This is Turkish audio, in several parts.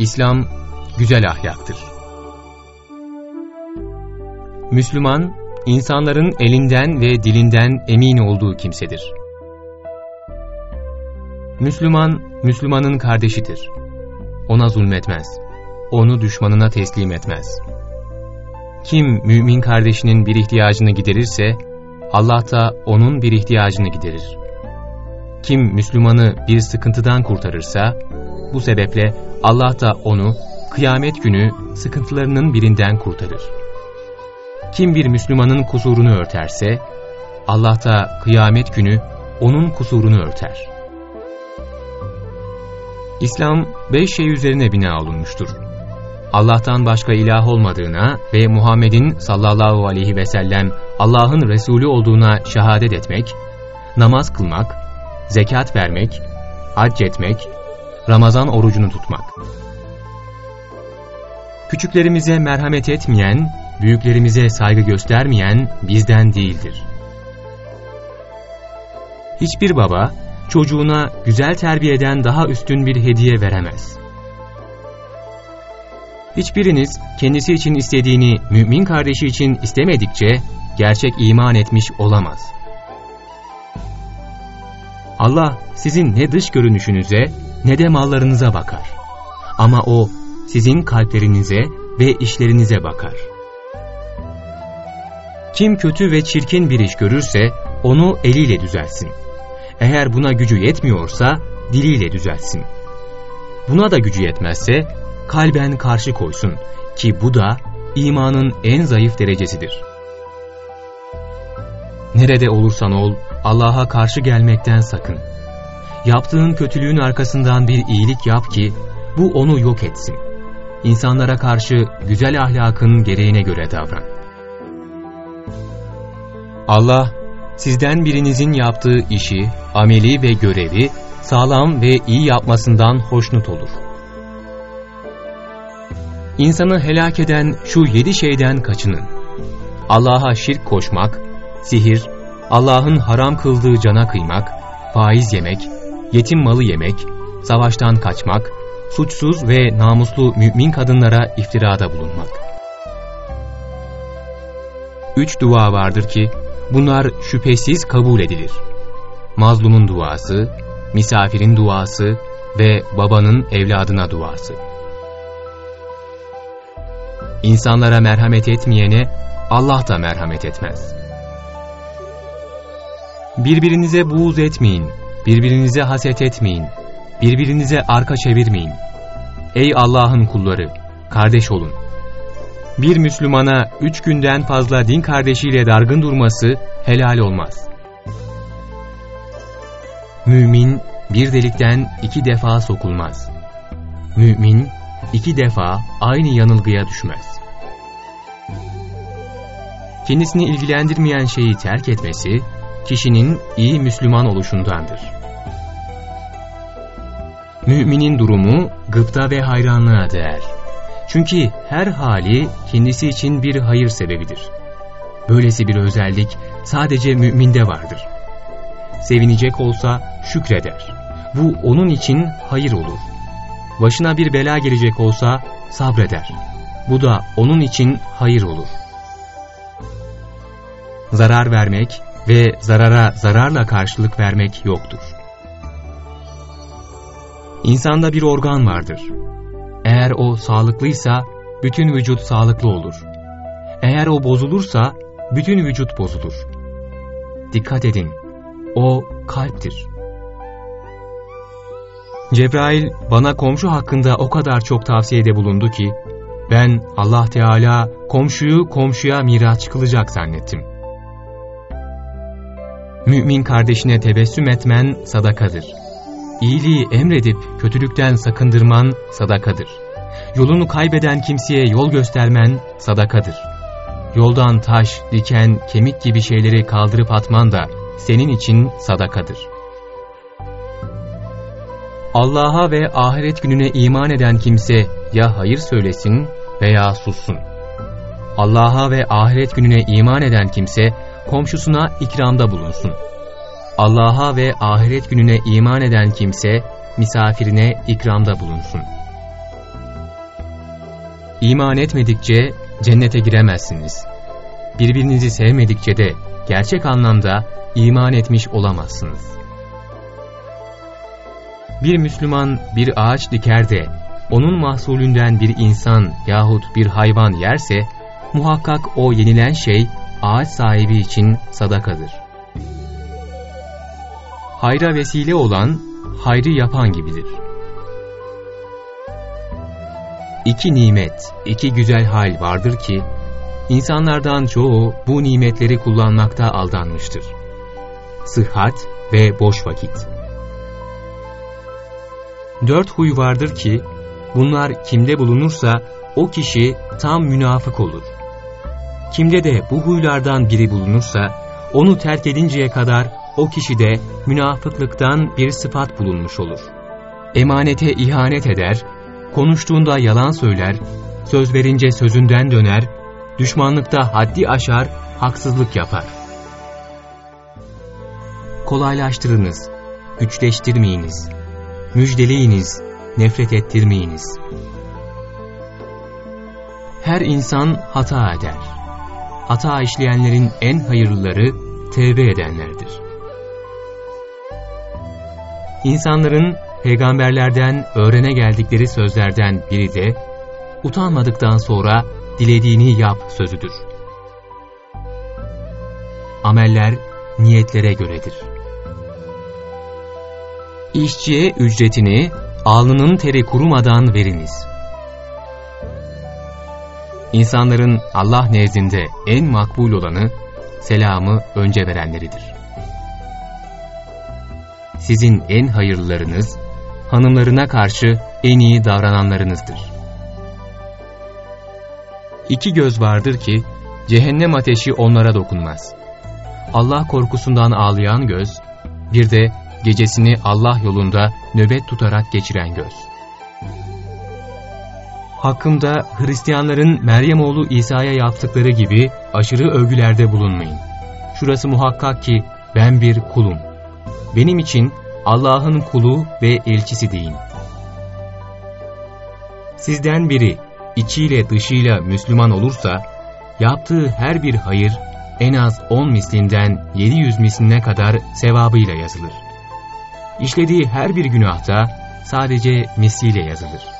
İslam güzel ahlaktır. Müslüman, insanların elinden ve dilinden emin olduğu kimsedir. Müslüman, Müslümanın kardeşidir. Ona zulmetmez. Onu düşmanına teslim etmez. Kim mümin kardeşinin bir ihtiyacını giderirse, Allah da onun bir ihtiyacını giderir. Kim Müslümanı bir sıkıntıdan kurtarırsa, bu sebeple Allah da onu kıyamet günü sıkıntılarının birinden kurtarır. Kim bir Müslümanın kusurunu örterse, Allah da kıyamet günü onun kusurunu örter. İslam beş şey üzerine bina olunmuştur. Allah'tan başka ilah olmadığına ve Muhammed'in sallallahu aleyhi ve sellem Allah'ın Resulü olduğuna şehadet etmek, namaz kılmak, zekat vermek, hac etmek, Ramazan orucunu tutmak. Küçüklerimize merhamet etmeyen, büyüklerimize saygı göstermeyen bizden değildir. Hiçbir baba, çocuğuna güzel terbiyeden daha üstün bir hediye veremez. Hiçbiriniz kendisi için istediğini mümin kardeşi için istemedikçe gerçek iman etmiş olamaz. Allah sizin ne dış görünüşünüze ne de mallarınıza bakar. Ama O sizin kalplerinize ve işlerinize bakar. Kim kötü ve çirkin bir iş görürse onu eliyle düzelsin. Eğer buna gücü yetmiyorsa diliyle düzelsin. Buna da gücü yetmezse kalben karşı koysun ki bu da imanın en zayıf derecesidir. Nerede olursan ol Allah'a karşı gelmekten sakın. Yaptığın kötülüğün arkasından bir iyilik yap ki bu onu yok etsin. İnsanlara karşı güzel ahlakın gereğine göre davran. Allah sizden birinizin yaptığı işi, ameli ve görevi sağlam ve iyi yapmasından hoşnut olur. İnsanı helak eden şu yedi şeyden kaçının. Allah'a şirk koşmak, sihir, Allah'ın haram kıldığı cana kıymak, faiz yemek, yetim malı yemek, savaştan kaçmak, suçsuz ve namuslu mümin kadınlara iftirada bulunmak. Üç dua vardır ki, bunlar şüphesiz kabul edilir. Mazlumun duası, misafirin duası ve babanın evladına duası. İnsanlara merhamet etmeyene Allah da merhamet etmez. Birbirinize buğz etmeyin, birbirinize haset etmeyin, birbirinize arka çevirmeyin. Ey Allah'ın kulları, kardeş olun. Bir Müslümana üç günden fazla din kardeşiyle dargın durması helal olmaz. Mümin bir delikten iki defa sokulmaz. Mümin iki defa aynı yanılgıya düşmez. Kendisini ilgilendirmeyen şeyi terk etmesi, kişinin iyi Müslüman oluşundandır. Müminin durumu gıpta ve hayranlığa değer. Çünkü her hali kendisi için bir hayır sebebidir. Böylesi bir özellik sadece müminde vardır. Sevinecek olsa şükreder. Bu onun için hayır olur. Başına bir bela gelecek olsa sabreder. Bu da onun için hayır olur. Zarar vermek ve zarara zararla karşılık vermek yoktur. İnsanda bir organ vardır. Eğer o sağlıklıysa bütün vücut sağlıklı olur. Eğer o bozulursa bütün vücut bozulur. Dikkat edin, o kalptir. Cebrail bana komşu hakkında o kadar çok tavsiyede bulundu ki, ben Allah Teala komşuyu komşuya miras kılacak zannettim. Mümin kardeşine tebessüm etmen sadakadır. İyiliği emredip kötülükten sakındırman sadakadır. Yolunu kaybeden kimseye yol göstermen sadakadır. Yoldan taş, diken, kemik gibi şeyleri kaldırıp atman da senin için sadakadır. Allah'a ve ahiret gününe iman eden kimse ya hayır söylesin veya sussun. Allah'a ve ahiret gününe iman eden kimse komşusuna ikramda bulunsun. Allah'a ve ahiret gününe iman eden kimse misafirine ikramda bulunsun. İman etmedikçe cennete giremezsiniz. Birbirinizi sevmedikçe de gerçek anlamda iman etmiş olamazsınız. Bir Müslüman bir ağaç diker de onun mahsulünden bir insan yahut bir hayvan yerse muhakkak o yenilen şey ağaç sahibi için sadakadır. Hayra vesile olan hayrı yapan gibidir. İki nimet, iki güzel hal vardır ki, insanlardan çoğu bu nimetleri kullanmakta aldanmıştır. Sıhhat ve boş vakit. Dört huy vardır ki, bunlar kimde bulunursa o kişi tam münafık olur. Kimde de bu huylardan biri bulunursa, onu terk edinceye kadar o kişide münafıklıktan bir sıfat bulunmuş olur. Emanete ihanet eder, konuştuğunda yalan söyler, söz verince sözünden döner, düşmanlıkta haddi aşar, haksızlık yapar. Kolaylaştırınız, güçleştirmeyiniz, müjdeleyiniz, nefret ettirmeyiniz. Her insan hata eder. Hata işleyenlerin en hayırlıları tevbe edenlerdir. İnsanların peygamberlerden öğrene geldikleri sözlerden biri de utanmadıktan sonra dilediğini yap sözüdür. Ameller niyetlere göredir. İşçiye ücretini alnının teri kurumadan veriniz. İnsanların Allah nezdinde en makbul olanı, selamı önce verenleridir. Sizin en hayırlılarınız, hanımlarına karşı en iyi davrananlarınızdır. İki göz vardır ki, cehennem ateşi onlara dokunmaz. Allah korkusundan ağlayan göz, bir de gecesini Allah yolunda nöbet tutarak geçiren göz. Hakkımda Hristiyanların Meryem oğlu İsa'ya yaptıkları gibi aşırı övgülerde bulunmayın. Şurası muhakkak ki ben bir kulum. Benim için Allah'ın kulu ve elçisi deyin. Sizden biri içiyle dışıyla Müslüman olursa, yaptığı her bir hayır en az 10 mislinden 700 misline kadar sevabıyla yazılır. İşlediği her bir günahta sadece misliyle yazılır.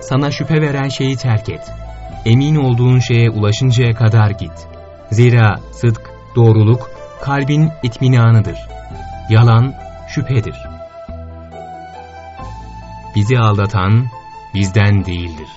Sana şüphe veren şeyi terk et. Emin olduğun şeye ulaşıncaya kadar git. Zira sıdk, doğruluk, kalbin itminanıdır. Yalan, şüphedir. Bizi aldatan bizden değildir.